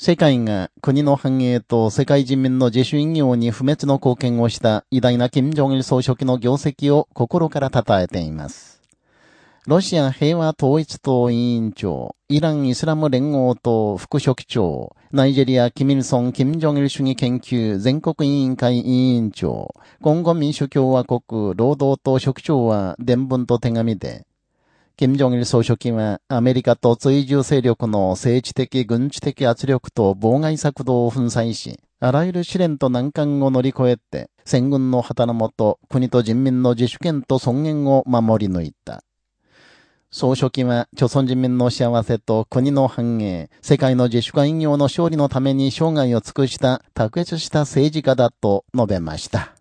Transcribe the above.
世界が国の繁栄と世界人民の自主引用に不滅の貢献をした偉大な金正日総書記の業績を心から称えています。ロシア平和統一党委員長、イランイスラム連合党副書記長、ナイジェリア・キミルソン・キム・ジョンル主義研究全国委員会委員長、今後民主共和国労働党書記長は伝聞と手紙で、金正日総書記はアメリカと追従勢力の政治的軍事的圧力と妨害策動を粉砕し、あらゆる試練と難関を乗り越えて、戦軍の旗のもと、国と人民の自主権と尊厳を守り抜いた。総書記は、朝鮮人民の幸せと国の繁栄、世界の自主化引用の勝利のために生涯を尽くした卓越した政治家だと述べました。